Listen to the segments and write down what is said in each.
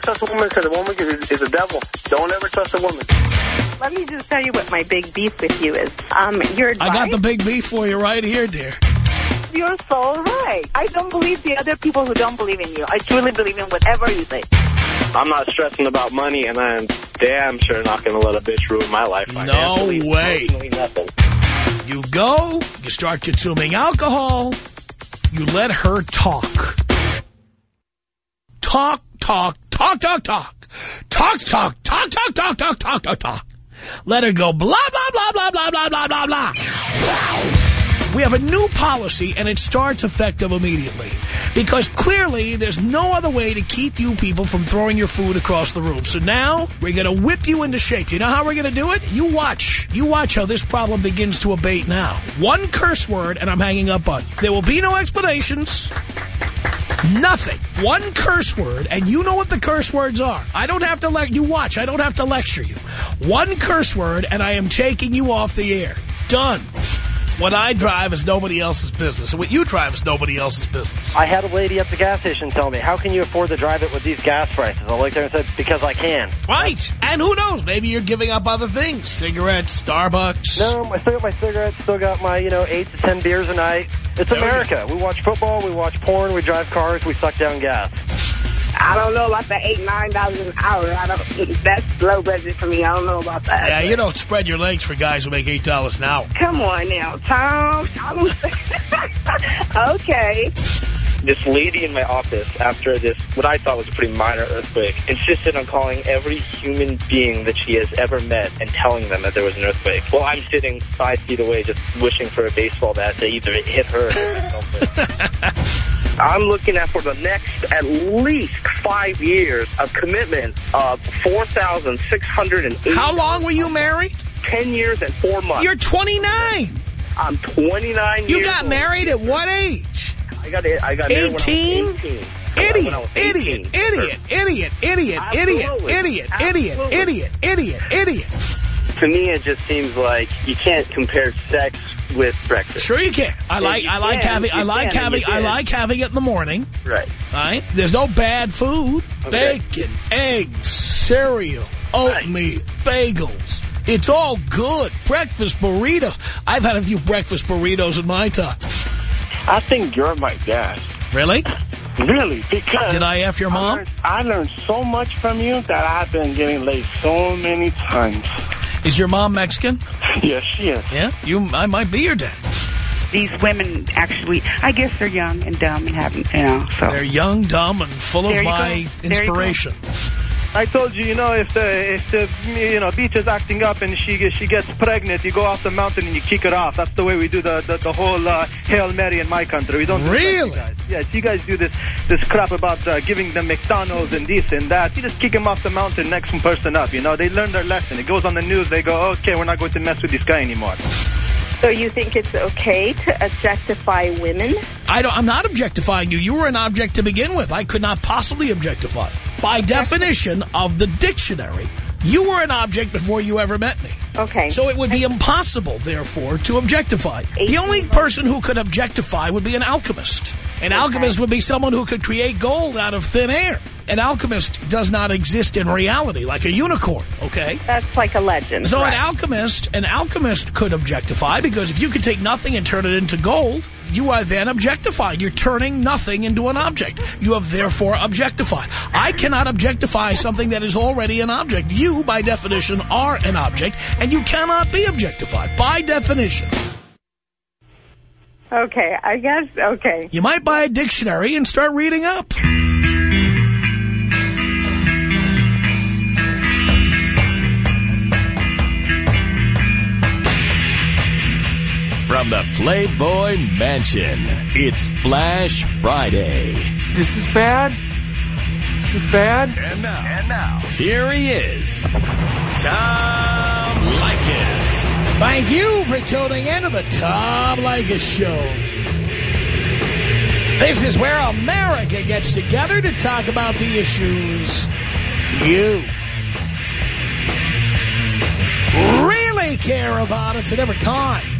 ever trust a woman because a woman is, is a devil. Don't ever trust a woman. Let me just tell you what my big beef with you is. Um, your advice, I got the big beef for you right here, dear. You're so right. I don't believe the other people who don't believe in you. I truly believe in whatever you say. I'm not stressing about money, and I'm damn sure not going to let a bitch ruin my life. No way. Nothing. You go, you start consuming alcohol, you let her talk. Talk, talk, talk, talk, talk. Talk, talk, talk, talk, talk, talk, talk, talk, talk. Let her go blah, blah, blah, blah, blah, blah, blah, blah, blah. We have a new policy, and it starts effective immediately. Because clearly, there's no other way to keep you people from throwing your food across the room. So now, we're going to whip you into shape. You know how we're going to do it? You watch. You watch how this problem begins to abate now. One curse word, and I'm hanging up on you. There will be no explanations. Nothing. One curse word, and you know what the curse words are. I don't have to let you watch. I don't have to lecture you. One curse word, and I am taking you off the air. Done. What I drive is nobody else's business. And what you drive is nobody else's business. I had a lady at the gas station tell me, how can you afford to drive it with these gas prices? I looked there and said, because I can. Right. And who knows? Maybe you're giving up other things. Cigarettes, Starbucks. No, I still got my cigarettes, still got my, you know, eight to ten beers a night. It's America. We, watch football, we watch porn, we drive cars, we suck down gas. I don't know about the eight, nine dollars an hour. I don't. That's low budget for me. I don't know about that. Yeah, you don't spread your legs for guys who make $8 an hour. Come on now, Tom. Okay. This lady in my office, after this, what I thought was a pretty minor earthquake, insisted on calling every human being that she has ever met and telling them that there was an earthquake. Well, I'm sitting five feet away just wishing for a baseball bat to either hit her or hit myself. I'm looking at for the next at least five years of commitment of 4680 How long were you married? 10 years and four months. You're 29. I'm 29 You got old. married at what age? I got I got married when I was 18? 18. Idiot, When I was idiot, 18. idiot, idiot, idiot, idiot, Absolutely. idiot, idiot, Absolutely. idiot, idiot, idiot. To me, it just seems like you can't compare sex with breakfast. Sure you can. I like, you I like can, having, I like can, having, I like having it in the morning. Right. Right? There's no bad food. Okay. Bacon, eggs, cereal, oatmeal, bagels. It's all good. Breakfast burritos. I've had a few breakfast burritos in my time. I think you're my dad. Really? Really, because... Did I F your I mom? learned, I learned so much from you that I've been getting laid so many times. Is your mom Mexican? Yes, she is. Yeah? You, I might be your dad. These women actually, I guess they're young and dumb and haven't, you know, so. They're young, dumb, and full of There you my go. There you go. inspiration. I told you, you know, if the if the you know beach is acting up and she she gets pregnant, you go off the mountain and you kick her off. That's the way we do the the, the whole uh, hail mary in my country. We don't do it like Really? you guys. Yes, you guys do this this crap about uh, giving them McDonald's and this and that. You just kick them off the mountain, next person up. You know, they learn their lesson. It goes on the news. They go, okay, we're not going to mess with this guy anymore. So you think it's okay to objectify women? I don't, I'm not objectifying you. You were an object to begin with. I could not possibly objectify. By definition of the dictionary, you were an object before you ever met me. Okay. So it would be impossible, therefore, to objectify. The only person who could objectify would be an alchemist. An alchemist would be someone who could create gold out of thin air. An alchemist does not exist in reality, like a unicorn, okay? That's like a legend. So an alchemist, an alchemist could objectify because if you could take nothing and turn it into gold, you are then objectifying. You're turning nothing into an object. You have therefore objectified. I cannot objectify something that is already an object. You, by definition, are an object, and you cannot be objectified, by definition. Okay, I guess, okay. You might buy a dictionary and start reading up. From the Playboy Mansion, it's Flash Friday. This is bad? This is bad? And now, and now, here he is, Tom Leykis. Thank you for tuning in to the Tom Leykis Show. This is where America gets together to talk about the issues you really care about. It's a different kind of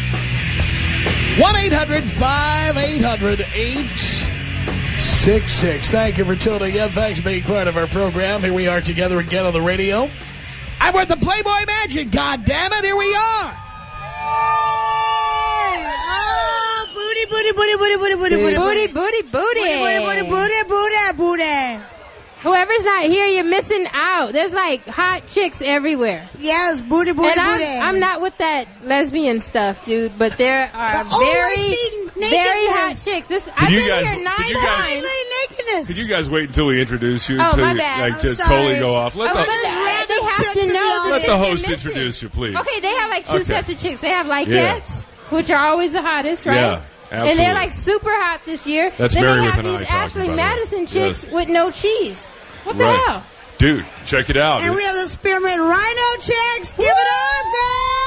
1-800-5800-866. Thank you for tuning in. Thanks for being part of our program. Here we are together again on the radio. I'm with the Playboy Magic. God damn it, here we are. Oh, booty, booty, booty, booty, booty, booty, booty, Booty, booty, booty. booty, booty, booty, booty, booty. Whoever's not here, you're missing out. There's like hot chicks everywhere. Yes, booty, booty, and I'm, booty. I'm not with that lesbian stuff, dude. But there are I very, see very nakedness. hot chicks. This I've you been guys- here could nine you guys- times. nakedness. Could you guys wait until we introduce you? Oh, until my you, bad. Like, I'm just sorry. totally go off. Let Oh, the, they have to know. let the host introduce you, please. Okay, they have like two Okay. sets of chicks. They have like Yeah. which are always the hottest, right? Yeah, And they're like super hot this year. That's then Mary they with have an these eye Ashley by the. Madison chicks Yes. with no cheese. What the Right. hell? Dude, check it out. And we have the Spearmint Rhino chicks. Give it up, girls.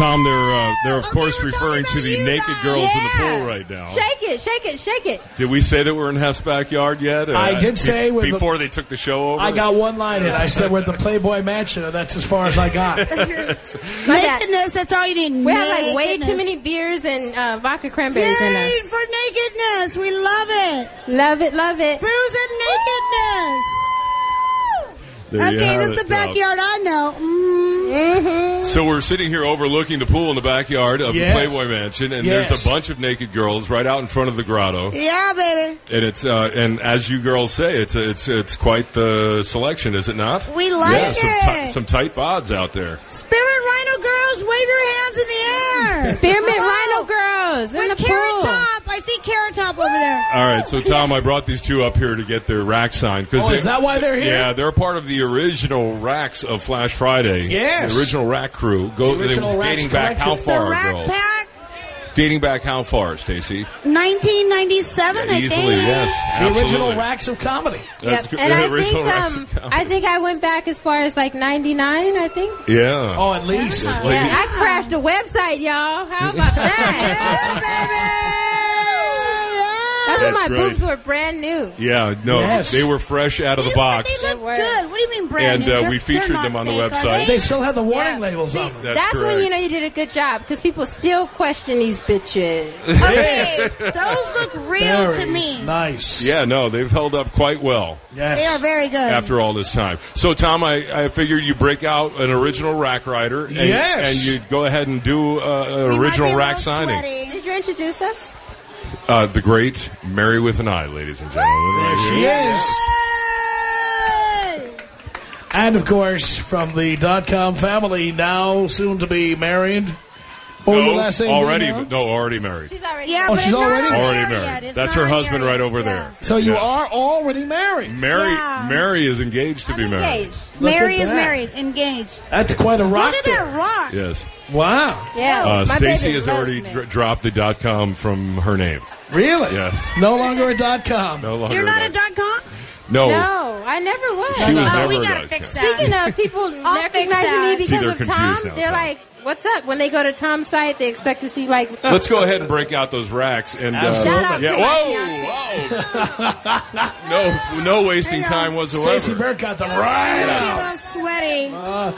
Tom, they're uh, they're of course referring to the naked girls in the pool right now. Shake it, shake it, shake it. Did we say that we're in Hef's backyard yet? Uh, I did be- say with the- before they took the show over. I got one line in. I said we're at the Playboy Mansion, and that's as far as I got. Nakedness, that's all you need. We have like way too many beers and uh, vodka cranberries in Yay us. for nakedness. We love it. Love it, love it. Booze and nakedness. There okay, have this is the backyard I know. Mm-hmm. So we're sitting here overlooking the pool in the backyard of Yes. the Playboy Mansion, and Yes. there's a bunch of naked girls right out in front of the grotto. Yeah, baby. And it's uh, and as you girls say, it's it's it's quite the selection, is it not? We like yeah, Some, it. ti- some tight bods out there. Spirit Rhino girls, wave your hands in the air. Spearmint Hello. Rhino girls in With the Carrot pool. Top. I see Carrot Top over there. All right, so Tom, I brought these two up here to get their rack signed. Cause Oh, they- is that why they're here? Yeah, they're part of the original racks of Flash Friday. Yes. the original rack crew. Go The original they- Racks dating back how collection. far, the Rack girls? Pack, Dating back how far, Stacy? 1997, I Easily, think. yes. The original absolutely. racks of comedy. That's Yep. good. And The I original think Racks um, of Comedy. I think I went back as far as like '99. I think. Yeah. Oh, at least. Yeah, I crashed a website, y'all. How about that? That's when my That's right. boobs were brand new. Yeah, no, Yes. they were fresh out of the box. They look were. good. What do you mean brand And, new? uh, we featured them on the fake, are website. They still have the warning Yeah. labels See, on them. That's That's when you know you did a good job because people still question these bitches. Okay, those look real Very to me. nice. Yeah, no, they've held up quite well Yes. They are very good. after all this time. So, Tom, I, I figured you break out an original rack rider, and, Yes. and you go ahead and do uh, an We might be original a rack signing. sweaty. Did you introduce us? Uh, the great Mary with an Eye, ladies and gentlemen. There Right she here. is. And of course, from the dot com family, now soon to be married. What No, last name? already, Bruno? no, already married. She's already. Yeah, Oh, she's already- on Already air married. It's That's her husband air right over Yeah. there. So you Yeah. are already married. Mary, Yeah. Mary is engaged to be I'm married. engaged. Look Mary is that. married, engaged. That's quite a rock. Look at that rock. Yes. Wow. Yeah, Uh, Stacy baby has already dr- dropped the dot com from her name. Really? Yes. No longer a dot com. No longer You're not a dot- dot com? No. No, I never was. She was oh, never we a gotta dot fix com. that. Speaking of people recognizing me because of Tom, they're like, "What's up?" When they go to Tom's site, they expect to see like. Let's go ahead and break out those racks and uh, Shout out yeah. to Whoa, whoa. no, no wasting time whatsoever. Stacy Burke got them right You out. love sweaty. Uh,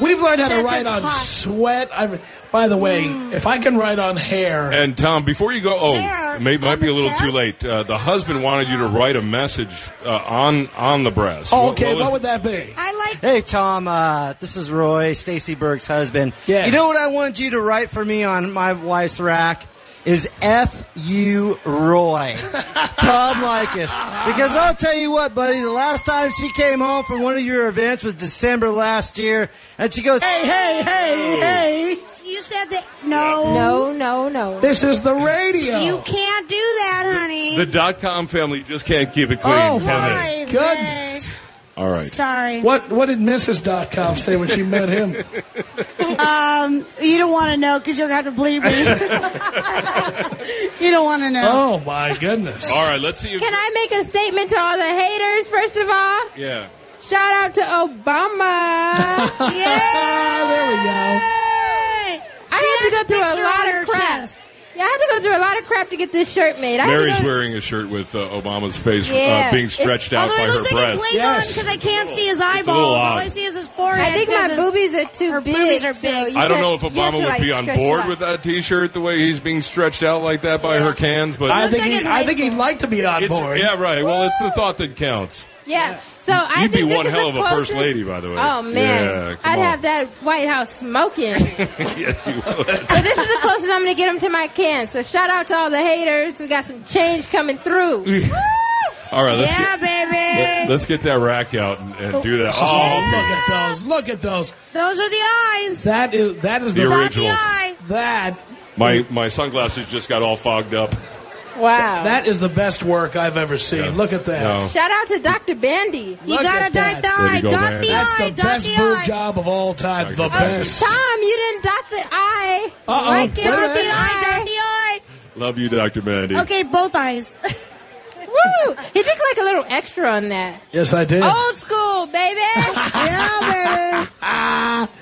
we've learned how to Since write on hot. sweat. I, by the way, if I can write on hair, And Tom, before you go, oh, There, may, might be a the little too late. Uh, the husband wanted you to write a message uh, on on the breast. oh, okay, what what, was- would that be? I like Hey Tom, uh, this is Roy, Stacy Burke's husband. Yeah. You know what I wanted you to write for me on my wife's rack is F U Roy. Tom Leykis. Because I'll tell you what, buddy, the last time she came home from one of your events was December last year, and she goes, Hey, hey, hey, hey! You said that. No, No, no, no. This is the radio. you can't do that, honey. the dot com family just can't keep it clean, Oh, can Why, they? Goodness. All right. Sorry. What what did Mrs. Dot com say when she met him? Um, you don't want to know because you'll have to believe me. you don't want to know. Oh my goodness! All right, let's see if Can I make a statement to all the haters first of all? yeah. Shout out to Obama. yeah, there we go. I had to go through a lot of crap. chest. Yeah, I had to go through a lot of crap to get this shirt made. I had to Mary's go- wearing a shirt with uh, Obama's face Yeah. uh, being stretched out Although by it her looks like breast. a Klingon because I can't see his eyeballs. All. I see is his forehead. I think my his- boobies are too her big. boobies are big. you I don't know if Obama to, would like, be on board with that T-shirt the way he's being stretched out like that by her cans, but I think, he, I think he'd like to be on It's- board. yeah, right. Well, it's the thought that counts. Yeah. So I You'd be think this one hell of a first lady, by the way. Oh man, Yeah, I'd on. have that White House smoking. yes, you would. so this is the closest I'm going to get them to my can. So shout out to all the haters. We got some change coming through. All right, let's yeah, get baby. let, us get that rack out and, and do that. Oh, Oh, look at those! Look at those! Those are the eyes. That is that is The the, Dot the eye. that my my sunglasses just got all fogged up. Wow. that is the best work I've ever seen. Yeah. Look at that! No. Shout out to Dr. Bandy. You Look gotta dot the Way eye. go, Dot the That's eye. the Dot best the boob eye. job of all time. Dr. The Bandy. best. Tom, you didn't dot the I. Uh-oh. Like it Dot the eye. Dot the eye. Love you, Doctor Bandy. Okay, both eyes. Woo! He took like a little extra on that. Yes, I did. Old school, baby. yeah, baby.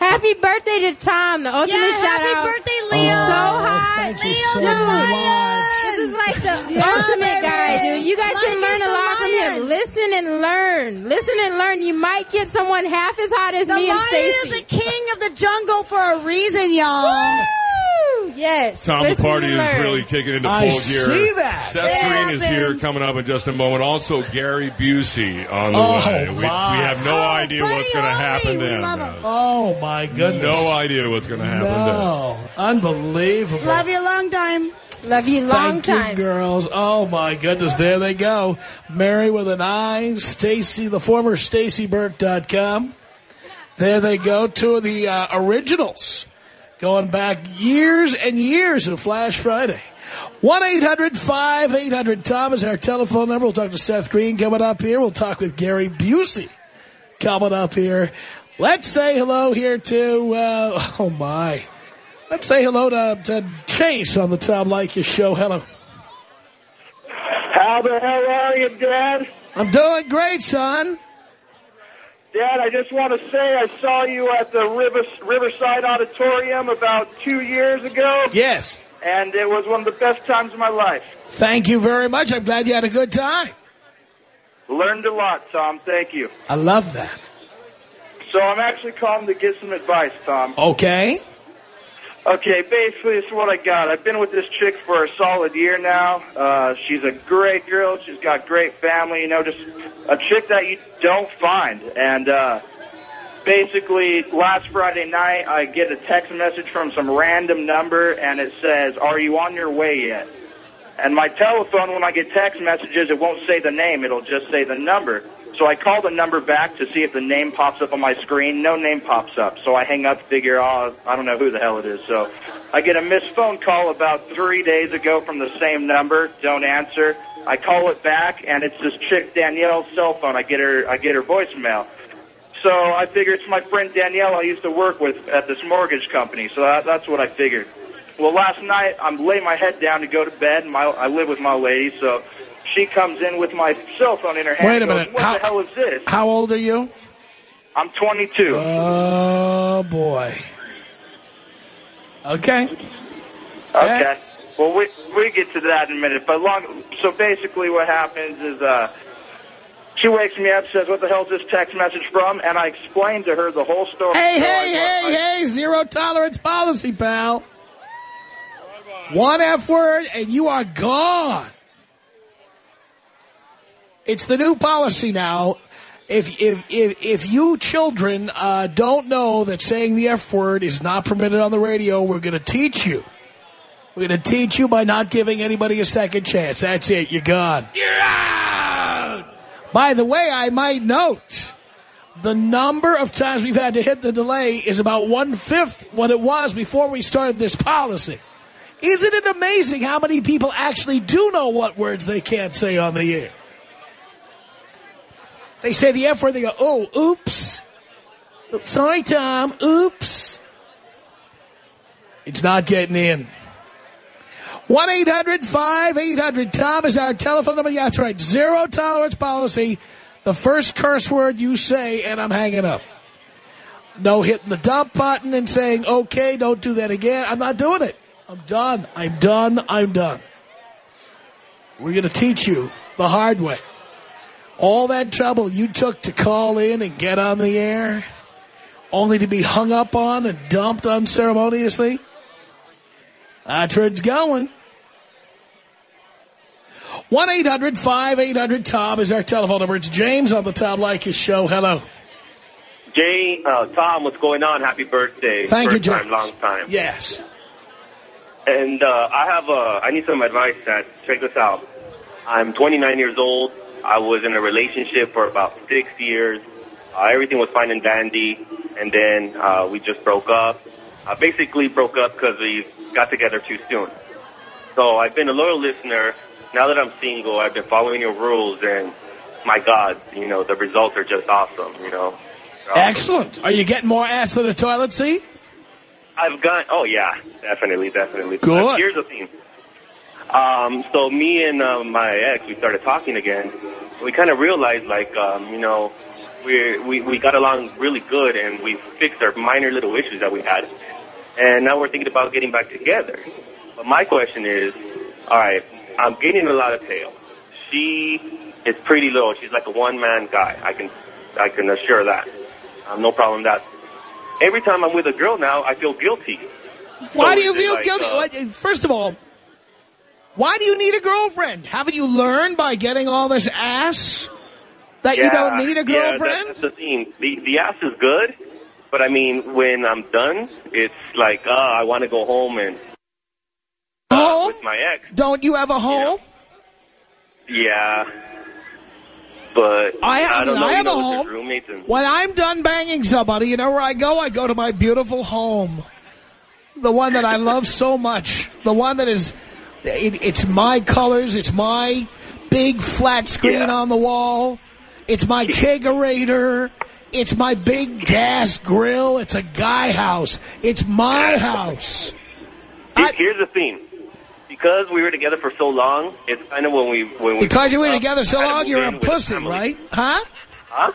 Happy birthday to Tom, the ultimate Yeah, shout out. happy out. birthday, Leo. So oh, hot. Thank you Leo so the much. This is like the Yeah, ultimate baby. guy, dude. You guys Life can learn a the lot from him. Listen and learn. Listen and learn. You might get someone half as hot as The me and lion Stacey. is the king of the jungle for a reason, y'all. Woo! Yes. Tom, the party is really kicking into I full gear. see that. Seth It Green is here coming up in just a moment. Also, Gary Busey on the Oh, way. We, we my. have no Oh, idea Buddy what's going to Holly, happen we then. love him. Oh my goodness! No idea what's going to happen No, unbelievable. Love you a long time. Love you long Thank time. you, girls. Oh my goodness, there they go. Mary with an I, Stacy, the former StacyBurke.com. There they go. Two of the uh, originals going back years and years of Flash Friday. 1-800-5800-TOM is our telephone number. We'll talk to Seth Green coming up here. We'll talk with Gary Busey coming up here. Let's say hello here to, uh, oh my. Let's say hello to, to Chase on the Tom Leykis show. Hello. How the hell are you, Dad? I'm doing great, son. Dad, I just want to say I saw you at the River, Riverside Auditorium about two years ago, Yes. and it was one of the best times of my life. Thank you very much. I'm glad you had a good time. Learned a lot, Tom. Thank you. I love that. So I'm actually calling to get some advice, Tom. Okay. Okay, basically, this is what I got. I've been with this chick for a solid year now. Uh, she's a great girl. She's got great family. You know, just a chick that you don't find. And uh, basically, last Friday night, I get a text message from some random number, and it says, "Are you on your way yet?" And my telephone, when I get text messages, it won't say the name. It'll just say the number. So I call the number back to see if the name pops up on my screen. No name pops up. So I hang up, figure, oh, I don't know who the hell it is. So I get a missed phone call about three days ago from the same number. Don't answer. I call it back, and it's this chick Danielle's cell phone. I get her, I get her voicemail. So I figure it's my friend Danielle I used to work with at this mortgage company. So that, that's what I figured. Well, last night I'm laying my head down to go to bed. My I live with my lady, so she comes in with my cell phone in her hand. Wait a goes, minute. What How- the hell is this? How old are you? I'm 22. Oh, boy. Okay. Okay. Well, we we get to that in a minute. But long. So basically, what happens is uh, she wakes me up, says, "What the hell is this text message from?" And I explain to her the whole story. Hey, So hey, I- hey, I- hey, zero tolerance policy, pal. One F word and you are gone. It's the new policy now. If if if if you children uh, don't know that saying the F word is not permitted on the radio, we're going to teach you. We're going to teach you by not giving anybody a second chance. That's it. You're gone. You're out. By the way, I might note the number of times we've had to hit the delay is about one fifth what it was before we started this policy. Isn't it amazing how many people actually do know what words they can't say on the air? They say the F word, they go, oh, oops. Sorry, Tom, oops. It's not getting in. 1-800-5800-TOM is our telephone number. Yeah, that's right. Zero tolerance policy. The first curse word you say, and I'm hanging up. No hitting the dump button and saying, okay, don't do that again. I'm not doing it. I'm done. I'm done. I'm done. We're going to teach you the hard way. All that trouble you took to call in and get on the air, only to be hung up on and dumped unceremoniously. That's where it's going. 1-800-5800-TOM is our telephone number. It's James on the Tom Leykis show. Hello. Jay, uh, Tom, what's going on? Happy birthday. Thank you, First Jay. time, long time. Yes. And uh, I have uh, I need some advice. That check this out. I'm 29 years old. I was in a relationship for about six years. Uh, everything was fine and dandy, and then uh, we just broke up. I basically broke up because we got together too soon. So I've been a loyal listener. Now that I'm single, I've been following your rules, and my God, you know the results are just awesome. You know. Excellent. Are you getting more ass than a toilet seat? I've got. Oh yeah, definitely, definitely. Good. Here's the thing. Um, so me and uh, my ex, we started talking again. We kind of realized, like, um, you know, we we we got along really good, and we fixed our minor little issues that we had. And now we're thinking about getting back together. But my question is, all right, I'm getting a lot of tail. She is pretty little. She's like a one man guy. I can I can assure that. Um, no problem with that. Every time I'm with a girl now, I feel guilty. Why So do you feel like, guilty? uh, First of all, why do you need a girlfriend? Haven't you learned by getting all this ass that you don't need a Yeah, girlfriend? that's, that's the thing. The the ass is good, but I mean, when I'm done, it's like, uh, I want to go home and uh, with my ex. Don't you have a home? Yeah, but I, I don't know. I you have know, a home. roommates and When I'm done banging somebody, you know where I go? I go to my beautiful home. The one that I love so much. The one that is, it, it's my colors. It's my big flat screen on the wall. It's my kegerator. It's my big gas grill. It's a guy house. It's my house. Here- here's the thing. Because we were together for so long, it's kind of when we when we Because you were up, together so I long, you're a pussy, right? Huh? Huh?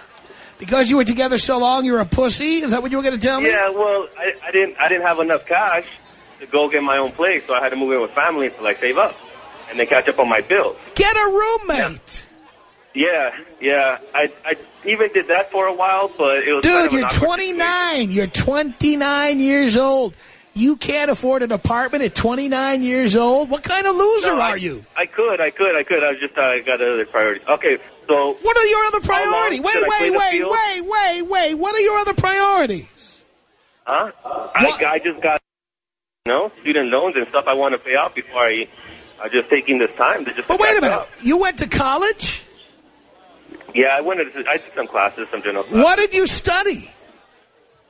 Because you were together so long, you're a pussy? Is that what you were going to tell me? Yeah, well, I, I didn't I didn't have enough cash to go get my own place, so I had to move in with family until I save up and then catch up on my bills. Get a roommate. Yeah, yeah. I I even did that for a while, but it was kind Dude, of you're 29. You're 29 years old. You can't afford an apartment at 29 years old. What kind of loser No, are you? I could, I could, I could. I was just I got other priorities. Okay, so What are your other priorities? Wait, wait, wait, wait, wait, wait. What are your other priorities? huh? I, I just got you know student loans and stuff I want to pay off before I. I'm just taking this time to just. But wait a minute. up. You went to college? Yeah, I went. To, I took some classes, some general classes. What did you study?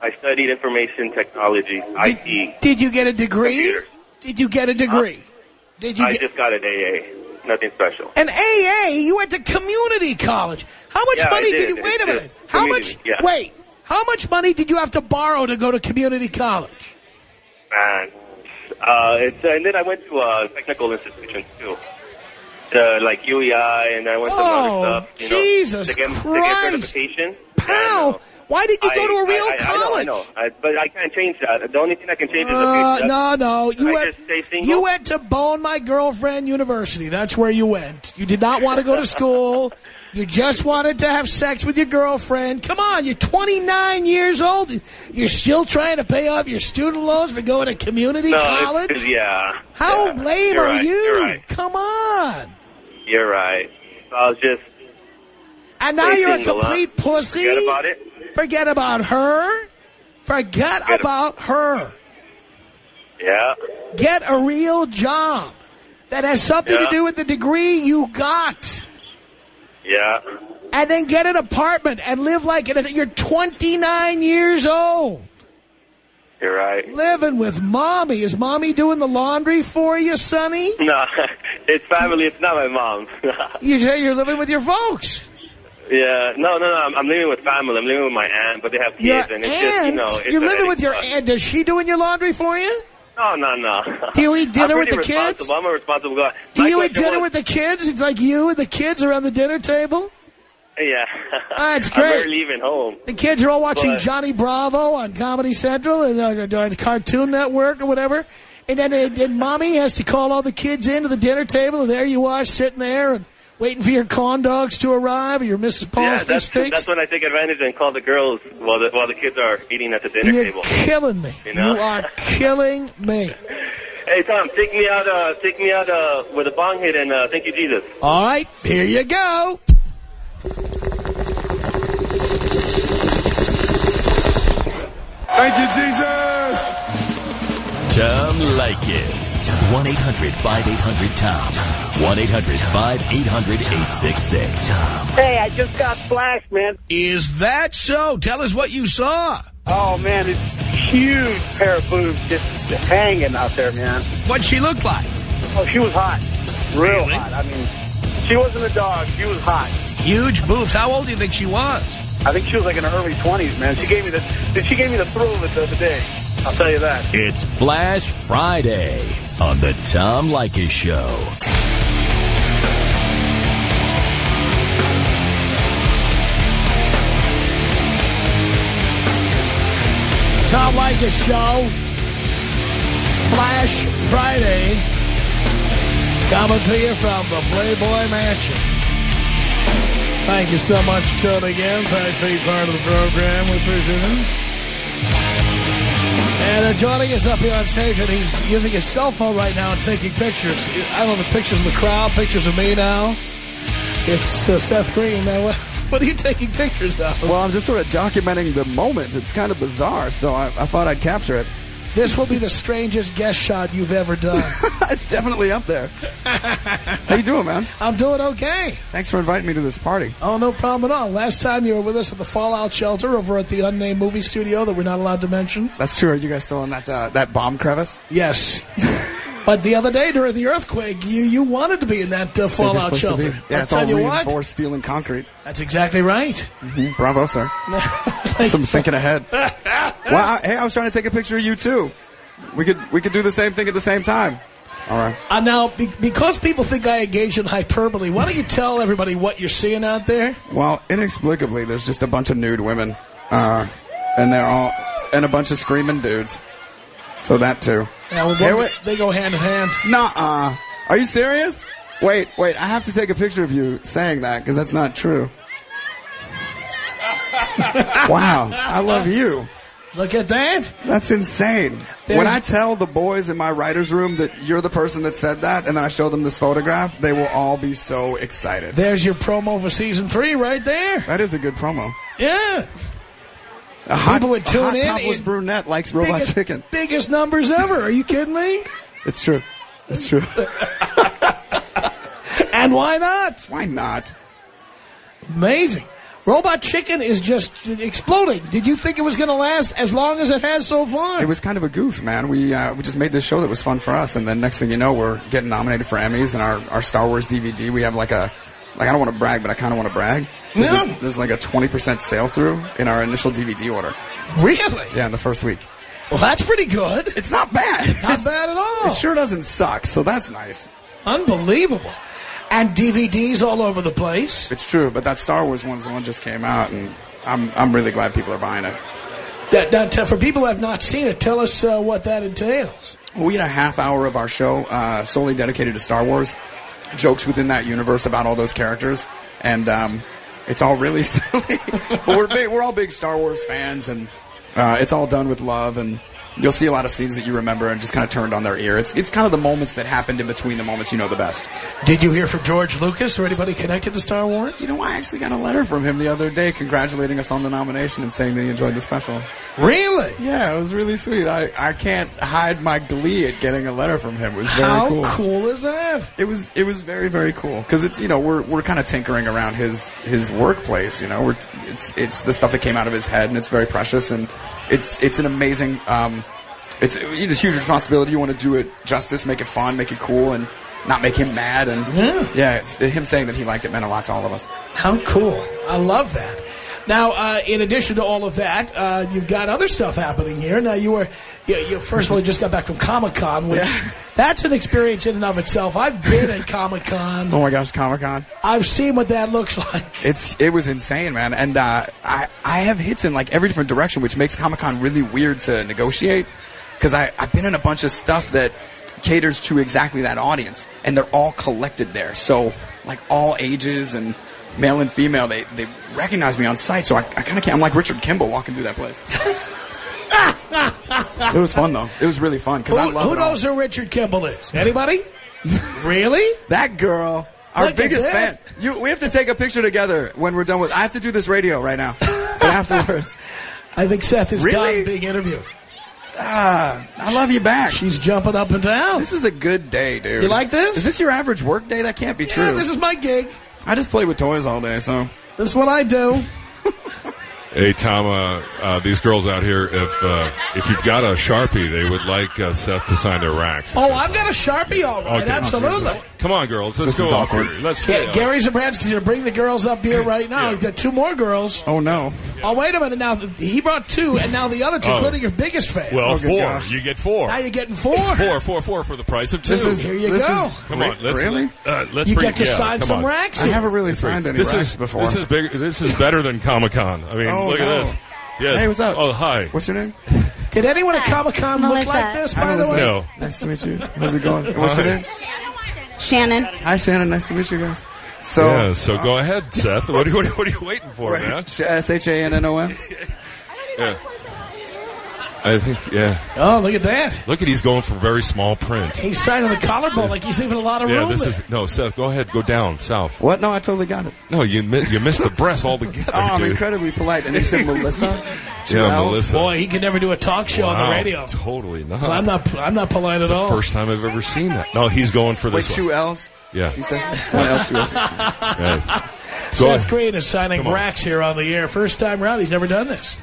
I studied information technology, IT. Did you get a degree? Did you get a degree? Uh, did you I get just got an AA. Nothing special. an AA? You went to community college. How much Yeah, money did. you? Wait a minute. How much? yeah. Wait. How much money did you have to borrow to go to community college? Man, uh, it's, and then I went to uh, technical institutions too, uh, like UEI, and I went to Oh, other stuff. You Jesus know, to get, to get Christ. certification. Why did you go to a real I, I, college? I know, I know, I, but I can't change that. The only thing I can change is the Uh, future. no, no. You I went, just stay single? you went to Bone My Girlfriend University. That's where you went. You did not want to go to school. You just wanted to have sex with your girlfriend. Come on, you're 29 years old. You're still trying to pay off your student loans for going to community no, college? yeah. How yeah. lame are right, you? Right. Come on. You're right. I was just. And now you're a complete pussy? Forget about it. Forget about her? Forget Forget about her. Yeah. Get a real job that has something to do with the degree you got. Yeah. And then get an apartment and live like it. You're 29 years old. You're right. Living with mommy. Is mommy doing the laundry for you, sonny? No, it's family. It's not my mom. You say you're living with your folks. yeah. No, no, no. I'm, I'm living with family. I'm living with my aunt, but they have kids, Your and it's aunt. just you know. It's you're living with your aunt. Does she doing your laundry for you? No, no, no. Do you eat dinner with the kids? I'm a responsible guy. Do My you eat dinner was- with the kids? It's like you and the kids around the dinner table? Yeah. That's I'm great. never leaving home. The kids are all watching But- Johnny Bravo on Comedy Central and uh, uh, Cartoon Network or whatever. And then uh, then mommy has to call all the kids into the dinner table, and there you are sitting there and waiting for your corn dogs to arrive or your Mrs. Yeah, Paul's fish that's steaks. that's when I take advantage and call the girls while the while the kids are eating at the dinner You're table. killing me. You know? are killing me. Hey Tom, take me out. Uh, take me out uh, with a bong hit and uh, thank you Jesus. All right, here you go. Thank you, Jesus. Tom Leykis. 1-800-5800-TOM. 1-800-5800-866. Hey, I just got flashed, man. Is that so? Tell us what you saw. Oh, man, it's huge pair of boobs just hanging out there, man. What'd she look like? Oh, she was hot. Real Really? hot. I mean, she wasn't a dog. She was hot. Huge boobs. How old do you think she was? I think she was like in her early 20s, man. She gave me the she gave me the thrill of it the other day. I'll tell you that. It's Flash Friday on the Tom Leykis Show. Tom Leykis Show. Flash Friday. Coming to you from the Playboy Mansion. Thank you so much for tuning in. Thanks for being part of the program. We appreciate it. And uh, joining us up here on stage, and he's using his cell phone right now and taking pictures. I don't know pictures of the crowd, pictures of me now. It's uh, Seth Green. Now, what, what are you taking pictures of? Well, I'm just sort of documenting the moment. It's kind of bizarre, so I, I thought I'd capture it. This will be the strangest guest shot you've ever done. it's definitely up there. How you doing, man? I'm doing okay. Thanks for inviting me to this party. Oh, no problem at all. Last time you were with us at the Fallout Shelter over at the unnamed movie studio that we're not allowed to mention. That's true. Are you guys still in that uh, that bomb crevice? Yes. but the other day during the earthquake, you you wanted to be in that uh, Fallout Shelter. Yeah, I'll it's all you what. reinforced steel and concrete. That's exactly right. hmm Bravo, sir. Some thinking ahead. well, I, hey, I was trying to take a picture of you too. We could we could do the same thing at the same time. All right. Uh, now, be because people think I engage in hyperbole, why don't you tell everybody what you're seeing out there? Well, inexplicably, there's just a bunch of nude women, uh, and they're all and a bunch of screaming dudes. So that too. Yeah, well, Hey, one- wait. they go hand in hand. Nuh-uh. Are you serious? Wait, wait. I have to take a picture of you saying that because that's not true. wow, I love you. Look at that. That's insane. There's- when I tell the boys in my writer's room that you're the person that said that, and then I show them this photograph, they will all be so excited. There's your promo for season three right there. That is a good promo. Yeah. Hot, People would tune hot in topless brunette likes robot biggest, chicken. Biggest numbers ever. Are you kidding me? It's true. It's true. And why not? Why not? Amazing. Robot Chicken is just exploding. Did you think it was going to last as long as it has so far? It was kind of a goof, man. We uh, we just made this show that was fun for us, and then next thing you know, we're getting nominated for Emmys, and our, our Star Wars DVD. We have like a like I don't want to brag, but I kind of want to brag. There's, No. a, there's like a twenty percent sale through in our initial DVD order. Really? Yeah, in the first week. Well, that's pretty good. It's not bad. Not bad at all. It sure doesn't suck, so that's nice. Unbelievable. And DVDs all over the place. It's true, but that Star Wars one's the one just came out, and I'm I'm really glad people are buying it. That, that, for people who have not seen it, tell us uh, what that entails. We had a half hour of our show uh, solely dedicated to Star Wars, jokes within that universe about all those characters, and um, it's all really silly. but we're big, we're all big Star Wars fans, and uh, it's all done with love, and you'll see a lot of scenes that you remember and just kind of turned on their ear. It's it's kind of the moments that happened in between the moments you know the best. Did you hear from George Lucas or anybody connected to Star Wars? You know, I actually got a letter from him the other day congratulating us on the nomination and saying that he enjoyed the special. Really? Yeah, it was really sweet. I, I can't hide my glee at getting a letter from him. It was very How cool. cool is that? It was it was very very cool because it's you know we're we're kind of tinkering around his his workplace. You know, we're it's it's the stuff that came out of his head and it's very precious and it's it's an amazing um it's it's a huge responsibility. You want to do it justice, make it fun, make it cool, and not make him mad. And Yeah. yeah, it's, him saying that he liked it meant a lot to all of us. How cool. I love that. Now, uh, in addition to all of that, uh, you've got other stuff happening here. Now, you were, you, you first of all, you just got back from Comic Con, which that's an experience in and of itself. I've been at Comic Con. Oh my gosh, Comic Con. I've seen what that looks like. It's it was insane, man. And uh, I I have hits in like every different direction, which makes Comic Con really weird to negotiate. Because I I've been in a bunch of stuff that caters to exactly that audience, and they're all collected there. So like all ages and male and female, they they recognize me on sight. So I, I kind of can't. I'm like Richard Kimball walking through that place. it was fun though. It was really fun because I Who, love who it all. knows who Richard Kimball is? Anybody? really? That girl. Our Look biggest fan. You, we have to take a picture together when we're done with. I have to do this radio right now. But afterwards, I think Seth is Really? done being interviewed. ah, I love you back. She's jumping up and down. This is a good day, dude. You like this? Is this your average work day? That can't be Yeah, true. this is my gig. I just play with toys all day, so. This is what I do. Hey Tom, uh, uh, these girls out here, if uh, if you've got a sharpie, they would like uh, Seth to sign their racks. Oh, I've got a Sharpie all right. Okay. Absolutely. Come on, girls, let's This is go up awkward. here. Let's Ga- uh, Gary Zabransky's going to bring the girls up here right now. He's got two more girls. Oh no. Oh, wait a minute. Now, he brought two, and now the other two, Oh. including your biggest fan. Well, Oh, four. gosh. You get four. Now you're getting four. Four, four, four for the price of two. This is Here you this go. Is, Come on, let's really? Uh, let's You bring, get to yeah, sign some on. racks I haven't really signed any This racks is before. this is big. This is better than Comic Con. I mean, Oh, look no. at this. Yes. Hey, what's up? Oh, hi. What's your name? Did anyone at Comic Con look like this, by Hi, the Melissa. way? No. Nice to meet you. How's it going? What's your Hi. name? Shannon. Hi, Shannon. Nice to meet you guys. So, yeah. So go ahead, Seth. What are, you- what are, what are you waiting for, man? S H A N N O N. Yeah. I think. Yeah. Oh, look at that. Look at he's going for very small print. He's signing the collarbone like he's leaving a lot of Yeah. room This there. is no Seth. Go ahead. Go down south. What? No, I totally got it. No, you mi- you missed the breast altogether, Oh, I'm dude. incredibly polite. And you said Melissa? Two Yeah, L's? Melissa. Boy, he can never do a talk show on the radio. Totally not. So I'm not. I'm not polite at the all. first time I've ever seen that. No, he's going for Wait, this two one. L's? Yeah. You said? One L, two L's. Right. Seth ahead. Green is signing Come racks here on the air. First time around, he's never done this.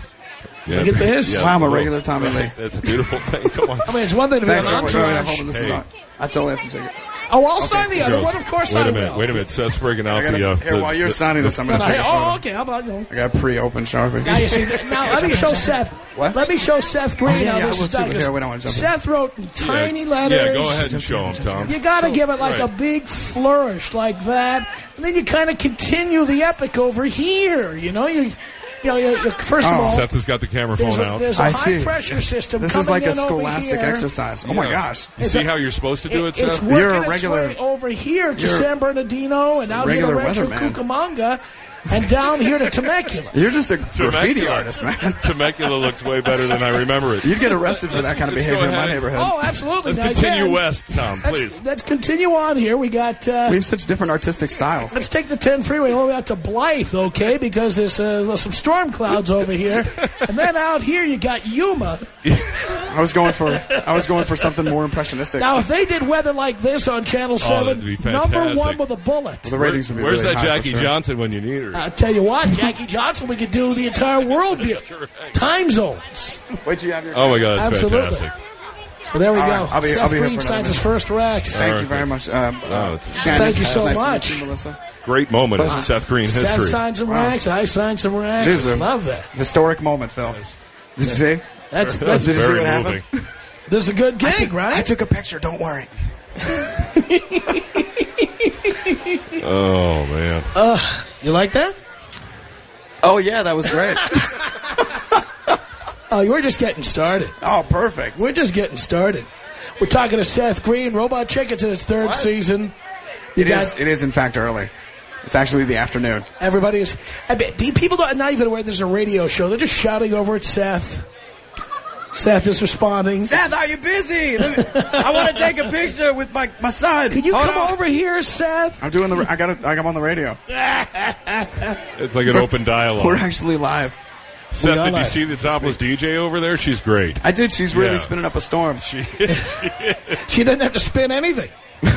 Yeah. Look at this. Yeah, Wow, I'm a regular Tommy Lee. That's a beautiful thing. Come on. I mean, it's one thing to be Thanks on for wait, wait, Entourage. hold on, this is Hey. on. I totally have to take it. Oh, I'll sign the other Girls, one. Of course wait I a minute. will. Wait a minute. Seth's breaking out I gotta, the. Uh, here, the- while you're the- signing this, I'm going to hey, take a oh, photo. okay. How about you? I got pre-open Sharpie. Now you see. Now let me show Seth. What? Let me show Seth Green Oh, yeah, how yeah, this I is done. too. 'cause Here, we don't wanna in. Seth wrote in tiny letters. Yeah, go ahead and show him, Tom. You got to give it like Right. a big flourish like that, and then you kind of continue the epic over here. You know, you, you know, you, you, first of Oh. all, Seth has got the camera there's phone a, out. there's a I high see. pressure system. This coming is like a in over scholastic exercise. Oh, my gosh. You It's see a- how you're supposed to do it, It's Seth? working You're a its regular- way over here to San Bernardino and out here to regular Rancho. Cucamonga and down here to Temecula. You're just a graffiti artist, man. Temecula looks way better than I remember it. You'd get arrested for that kind of behavior in my neighborhood. Oh, absolutely. Let's Now, continue again, west, Tom, let's- please. Let's, continue on here. We got. Uh, We have such different artistic styles. Let's take the 10 freeway all the way out to Blythe, okay? Because there's, uh, some storm clouds over here. And then out here you got Yuma. I was going for I was going for something more impressionistic. Now, if they did weather like this on Channel 7, Oh, number one with a bullet. the ratings would be Where's really that high Jackie sure. Johnson when you need her? I'll tell you what, Jackie Johnson, we could do the entire world view. Time zones. Wait, till you have your. Oh my God, it's Absolutely. fantastic. So there we All go. right, I'll be- Seth I'll be Green signs his first racks. Thank All you very much. Um, Oh, uh, Shannon, Thank you so nice much. you, Melissa. Great moment in Seth Green Seth history. signed some Wow. racks. I signed some racks. This is a Love that. Historic moment, Phil. Did you see? That's, Did that's Very what moving. happened? this is a good I gig, took- right? I took a picture. Don't worry. Oh man. Uh, you like that? Oh yeah, that was great. Oh, you were just getting started. oh, perfect. We're just getting started. We're talking to Seth Green. Robot Chicken's in its third season. You It is. It is in fact early. It's actually the afternoon. everybody is. I pe- people are not even aware there's a radio show. They're just shouting over at Seth. Seth is responding. Seth, are you busy? Me- I want to take a picture with my my son. Can you Hold come on. over here, Seth? I'm doing the. I got. I'm on the radio. It's like an open dialogue. We're actually live. Seth, are did you see the topless DJ over there? She's great. I did. She's really Yeah. spinning up a storm. She, She didn't have to spin anything.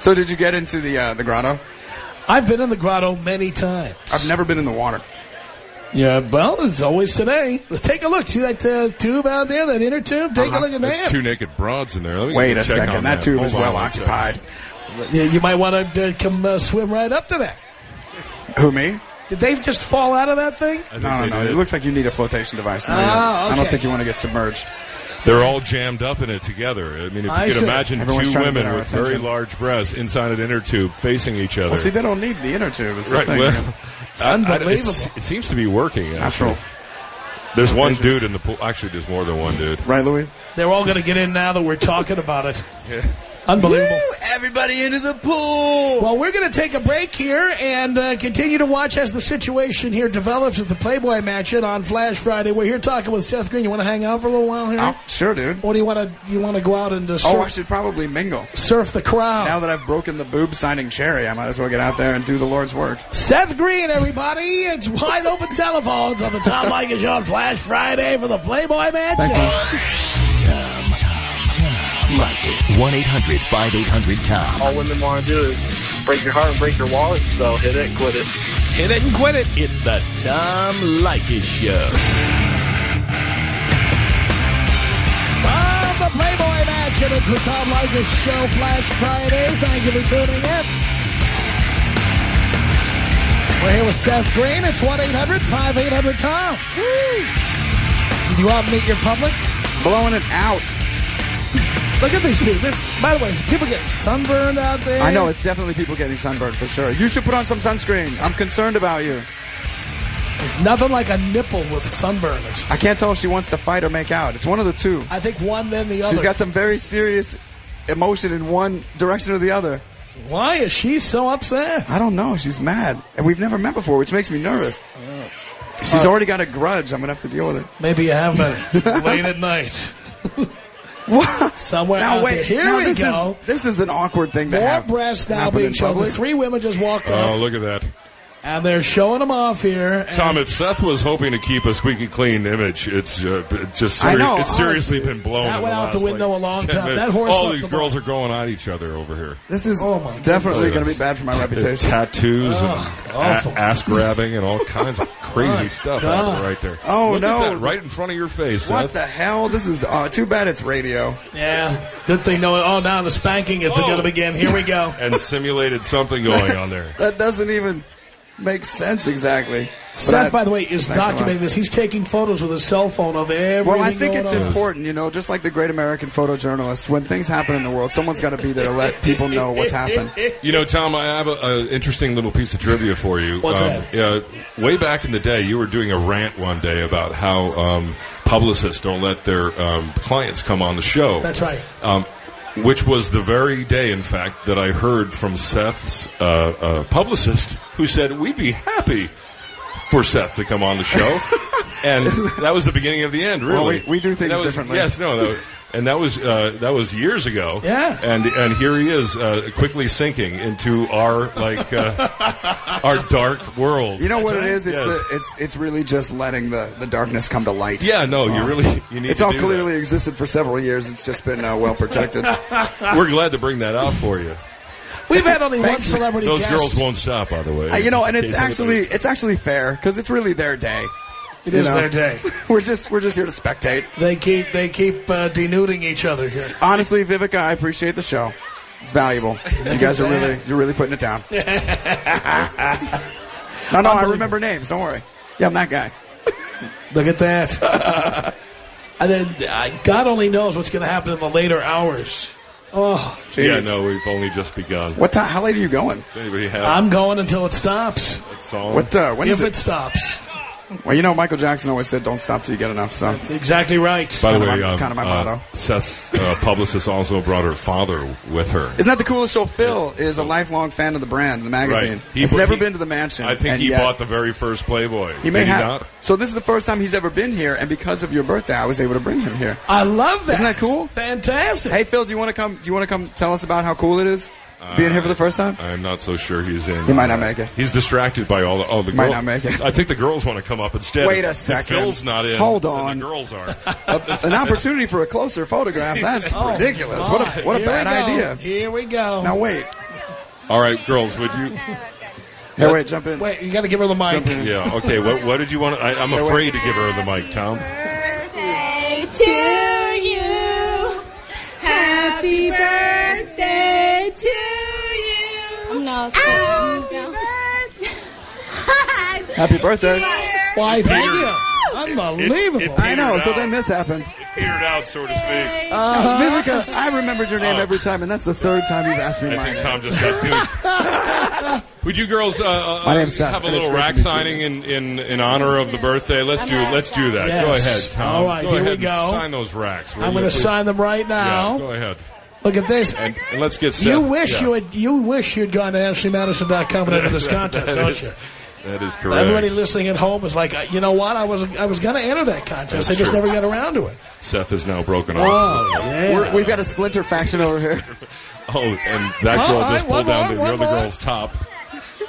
So did you get into the uh, the grotto? I've been in the grotto many times. I've never been in the water. Yeah, well, it's always today. Take a look. See that uh, tube out there, that inner tube? Take a look at There's that. two naked broads in there. Let me Wait a check second. on That tube Hold is well occupied. Yeah, you might want to uh, come uh, swim right up to that. Who me? Did they just fall out of that thing? No, no, no. did. It looks like you need a flotation device. No, Ah, I don't think you want to get submerged. They're all jammed up in it together. I mean, if you I can see. imagine two trying to get women our with very large breasts inside an inner tube facing each other. Well, see, they don't need the inner tube. Is the right. thing. Well, I- I- unbelievable. it's- it seems to be working. Natural. Actually. There's one dude in the pool. Actually, there's more than one dude. Right, Louise? They're all going to get in now that we're talking about it. Unbelievable. Everybody into the pool. Well, we're going to take a break here and uh, continue to watch as the situation here develops at the Playboy Mansion on Flash Friday. We're here talking with Seth Green. You want to hang out for a little while here? Oh, sure, dude. Or do you want to you want to go out and surf, Oh, I should probably mingle. surf the crowd? Now that I've broken the boob signing cherry, I might as well get out there and do the Lord's work. Seth Green, everybody. It's wide open telephones on the Tom Leykis Show on Flash Friday for the Playboy Mansion. Tom, Tom, Tom Leykis. 1-800-5800-TOM. All women want to do is break your heart and break your wallet, so hit it and quit it. Hit it and quit it. It's the Tom Leykis Show. From the Playboy Mansion, it's the Tom Leykis Show Flash Friday. Thank you for tuning in. We're here with Seth Green. It's 1-800-5800-TOM. Did you out meet your public? Blowing it out. Look at these people. By the way, people getting sunburned out there. I know, it's definitely people getting sunburned for sure. You should put on some sunscreen. I'm concerned about you. There's nothing like a nipple with sunburn. I can't tell if she wants to fight or make out. It's one of the two. I think one then the other. She's got some very serious emotion in one direction or the other. Why is she so upset? I don't know. She's mad. And we've never met before, which makes me nervous. She's Uh, already got a grudge. I'm going to have to deal with it. Maybe you have been late at night. What? Somewhere Now out wait. there. Here now we this go. Is, this is an awkward thing to More have. breasts now being in shown. Public. three women just walked Oh, up, look at that. And they're showing them off here. Tom, if Seth was hoping to keep a squeaky clean image, it's uh, just seri- know, it's seriously honestly. been blown. That in went out the window like, a long time. minutes. That horse All these the girls ball. are going at each other over here. This is Oh, definitely going to be bad for my reputation. Tattoos Oh, and ass grabbing and all kinds of crazy stuff God. happening right there. Oh, Look no. At that, right in front of your face, What Seth. the hell? This is uh, too bad it's radio. Yeah, good thing. No, oh, now the spanking is Whoa. going to begin. Here we go. and simulated something going on there. That doesn't even make sense exactly. Seth, I- by the way, is Thanks a lot. documenting this. He's taking photos with his cell phone of everything Well, I think going it's on. important, you know, just like the great American photojournalists. When things happen in the world, someone's got to be there to let people know what's happened. You know, Tom, I have an interesting little piece of trivia for you. What's um, that? Yeah, way back in the day, you were doing a rant one day about how um, publicists don't let their um, clients come on the show. That's right. Which was the very day, in fact, that I heard from Seth's uh, uh, publicist, who said we'd be happy for Seth to come on the show, and that was the beginning of the end. Really, Well, we- we do things was- differently. Yes, no, that was, and that was uh, that was years ago. Yeah. and and here he is, uh, quickly sinking into our like uh, our dark world. You know what it is? It's Yes. the, it's it's really just letting the, the darkness come to light. Yeah, no, That's you really you need. It's to all do clearly existed for several years. It's just been uh, well protected. We're glad to bring that out for you. We've had only one celebrity Those guest. girls won't stop, by the way. Uh, you know, and it's actually anybody- it's actually fair because it's really their day. It you is know? their day. We're just we're just here to spectate. They keep they keep uh, denuding each other here. Honestly, Vivica, I appreciate the show. It's valuable. You guys are really you're really putting it down. No, no, I remember names. Don't worry. Yeah, I'm that guy. Look at that. and then uh, God only knows what's going to happen in the later hours. Oh, Yeah, Jeez. no, we've only just begun. What time? How late are you going? Does anybody have I'm going until it stops. that song? What? Uh, when if is it it? stops. Well, you know, Michael Jackson always said, "Don't stop till you get enough." So That's exactly right. By the Kinda way, my- um, kinda my uh, motto. Seth's uh, publicist also brought her father with her. Isn't that the coolest? So Phil is a lifelong fan of the brand, the magazine. He He's never he- been to the mansion. I think he yet- bought the very first Playboy. He may Did have. he not? So this is the first time he's ever been here, and because of your birthday, I was able to bring him here. I love that. Isn't that cool? Fantastic. Hey Phil, do you want to come? Do you want to come tell us about how cool it is being here for the first time? I'm not so sure he's in. He might not uh, make it. He's distracted by all the. Oh, the Might girl- not make it. I think the girls want to come up instead. Wait a If second. Phil's not in. Hold then on. The girls are. An opportunity for a closer photograph. That's Oh, ridiculous. What a what a here bad go. idea. Here we go. Now wait. all right, girls, would you? Hey, wait, jump in. Wait, you got to give her the mic. Jump in. Yeah. Okay. What, what did you want? I, I'm Hey, wait. afraid to give her the mic, Tom. Happy birthday. Why, thank you. Unbelievable. I know. So then this happened. Petered out, so to speak. Uh, Vivica, I remembered your name every time, and that's the third time you've asked me I my think name. Tom just got duped. Would you girls uh, uh, My name's Seth, have a little rack to meet you. signing in, in, in honor of the birthday? Let's do let's do that. Yes. Go ahead, Tom. All right, go here we ahead and go. sign those racks. will I'm going to sign them right now. Yeah, go ahead. Look at this. And, and let's get Seth. You wish yeah. you had. You wish you'd gone to AshleyMadison.com and entered this contest, don't you? That is correct. Everybody listening at home is like, uh, you know what? I was I was going to enter that contest. That's I just true. never got around to it. Seth is now broken Oh, off. yeah. We're, we've got a splinter faction over here. Oh, and that girl right, just pulled down more, the one other more. girl's top.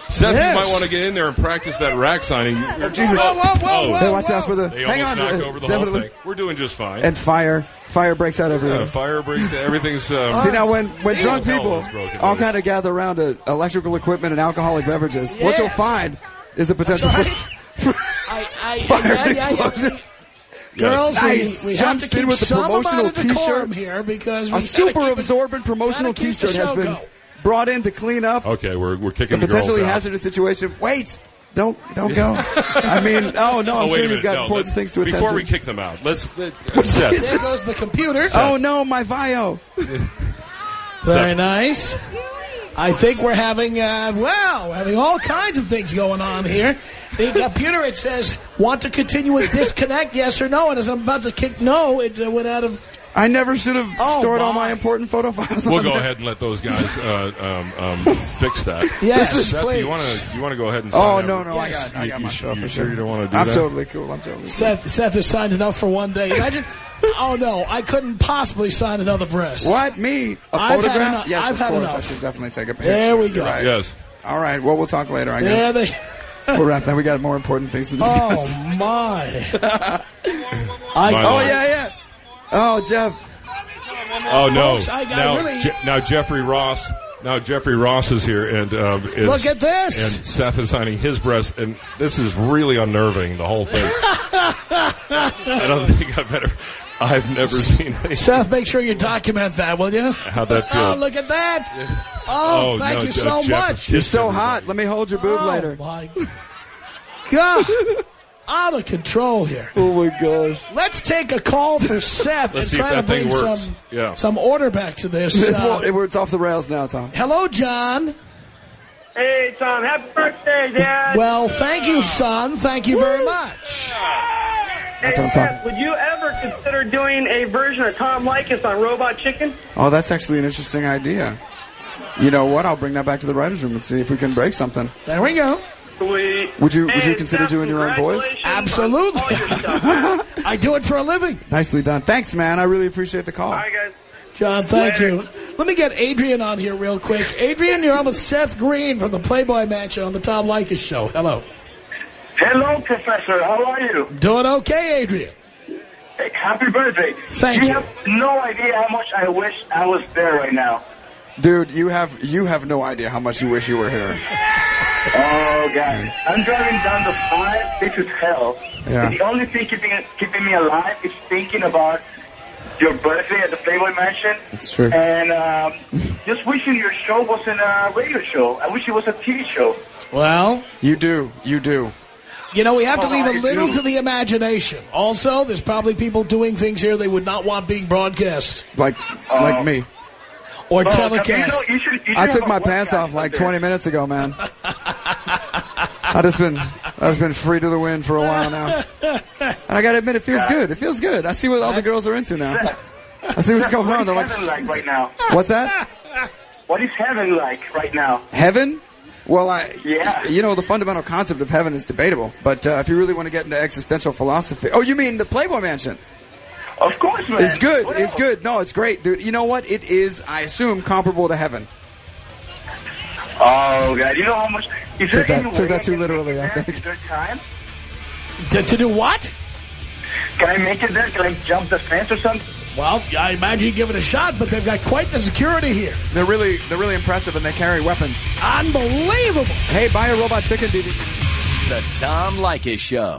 Seth, Yes. you might want to get in there and practice that rack signing. Oh, Jesus. Whoa, whoa, whoa, Oh. Hey, watch whoa. out for the. They hang almost on. knocked uh, over the whole thing. We're doing just fine. And fire. Fire breaks out everywhere. uh, fire breaks. Everything's. Um, See now, when when drunk people all kind of gather around uh, electrical equipment and alcoholic beverages, what you'll find is the potential That's for I, I, fire yeah, yeah, yeah. explosion. Girls, Nice. we, we have to Jumps in keep with the some promotional amount of decorum t-shirt. here because we A super keep it- absorbent promotional gotta keep the T-shirt has been going. brought in to clean up Okay, we're we're a kicking the girls potentially out. hazardous situation. Wait, don't don't go. I mean, oh no, oh, I'm oh, sure a you've got no, important things to attend Before to. we kick them out, let's. Let, uh, uh, Seth, There goes the computer. oh no, my Vaio. Very nice. I think we're having, uh, well, we're having all kinds of things going on here. The computer, it says, want to continue with disconnect, yes or no? And as I'm about to kick no, it uh, went out of... I never should have Oh, stored all my. my important photo files. we'll on go there. ahead and let those guys uh, um, um, fix that. Yes, Seth, do please. you want to you want to go ahead and sign Oh that? no, no, I Yes. got, I got you my su- stuff. you for sure sure. you don't wanna do I'm that? totally cool. I'm totally. Cool. Seth, Seth has signed enough for one day. Imagine, oh no, I couldn't possibly sign another breast. What me? A I've photograph? enough. Yes, I've of had course. enough. I should definitely take a picture. There we go. right. Yes. All right. Well, we'll talk later. I Yeah, guess they, we'll wrap that. We got more important things to discuss. oh my. I, oh yeah, yeah. Oh Jeff. Oh no! Folks, I- I now, really- Je- now Jeffrey Ross. Now Jeffrey Ross is here, and um, is, Look at this. And Seth is signing his breast, and this is really unnerving. The whole thing. I don't think I better. I've never seen anything. Seth, make sure you document that, will you? How'd that feel? Oh, look at that. Oh, thank no, you Je- so Jeff much. You're so everybody. hot. Let me hold your boob oh, later. my God. Out of control here. Oh my gosh. Let's take a call for Seth Let's and try to bring some Yeah. some order back to this. This Uh, won't- it's off the rails now, Tom. hello, John. Hey, Tom, happy birthday, Dad. Well, thank you, son. Thank you very much. That's what I'm Dad, talking. would you ever consider doing a version of Tom Leykis on Robot Chicken? Oh, that's actually an interesting idea. You know what? I'll bring that back to the writers' room and see if we can break something. There we go. We, Would you- would you consider Seth, doing your own voice? Absolutely. stuff. I do it for a living. Nicely done. Thanks, man. I really appreciate the call. All right, guys. John, thank you. Let me get Adrian on here real quick. Adrian, you're on with Seth Green from the Playboy Mansion on the Tom Leykis Show. Hello. Hello, Professor. How are you? Doing okay, Adrian? Hey, happy birthday. Thank you. you. have no idea how much I wish I was there right now. Dude, you have you have no idea how much you wish you were here. Oh, God. I'm driving down the five. This is hell. Yeah. The only thing keeping keeping me alive is thinking about your birthday at the Playboy Mansion. It's true. And um, just wishing your show wasn't a radio show. I wish it was a TV show. Well, You do. You do. You know, we have to leave a little to the imagination. Also, there's probably people doing things here they would not want being broadcast Like like me. or oh, Well, telecast. You, know, you should, you should I took my pants off like there. 20 minutes ago, man. I just been I just been free to the wind for a while now. And I gotta admit, it feels good. It feels good. I see what all the girls are into now. I see what's going on. They're like, like right now? what's that? What is heaven like right now? Heaven? Well, I, Yeah. you know, the fundamental concept of heaven is debatable. But uh, if you really want to get into existential philosophy, oh, you mean the Playboy Mansion? Of course, man. It's good. What It's else? good. No, it's great, dude. You know what? It is, I assume, comparable to heaven. Oh, God. You know how much... Is Took there that- any took way that I too literally, I think. Is there time? To, to do what? Can I make it there? Can I jump the fence or something? Well, I imagine you give it a shot, but they've got quite the security here. They're really, they're really impressive, and they carry weapons. Unbelievable. Hey, buy a robot chicken, dude. The Tom Leykis Show.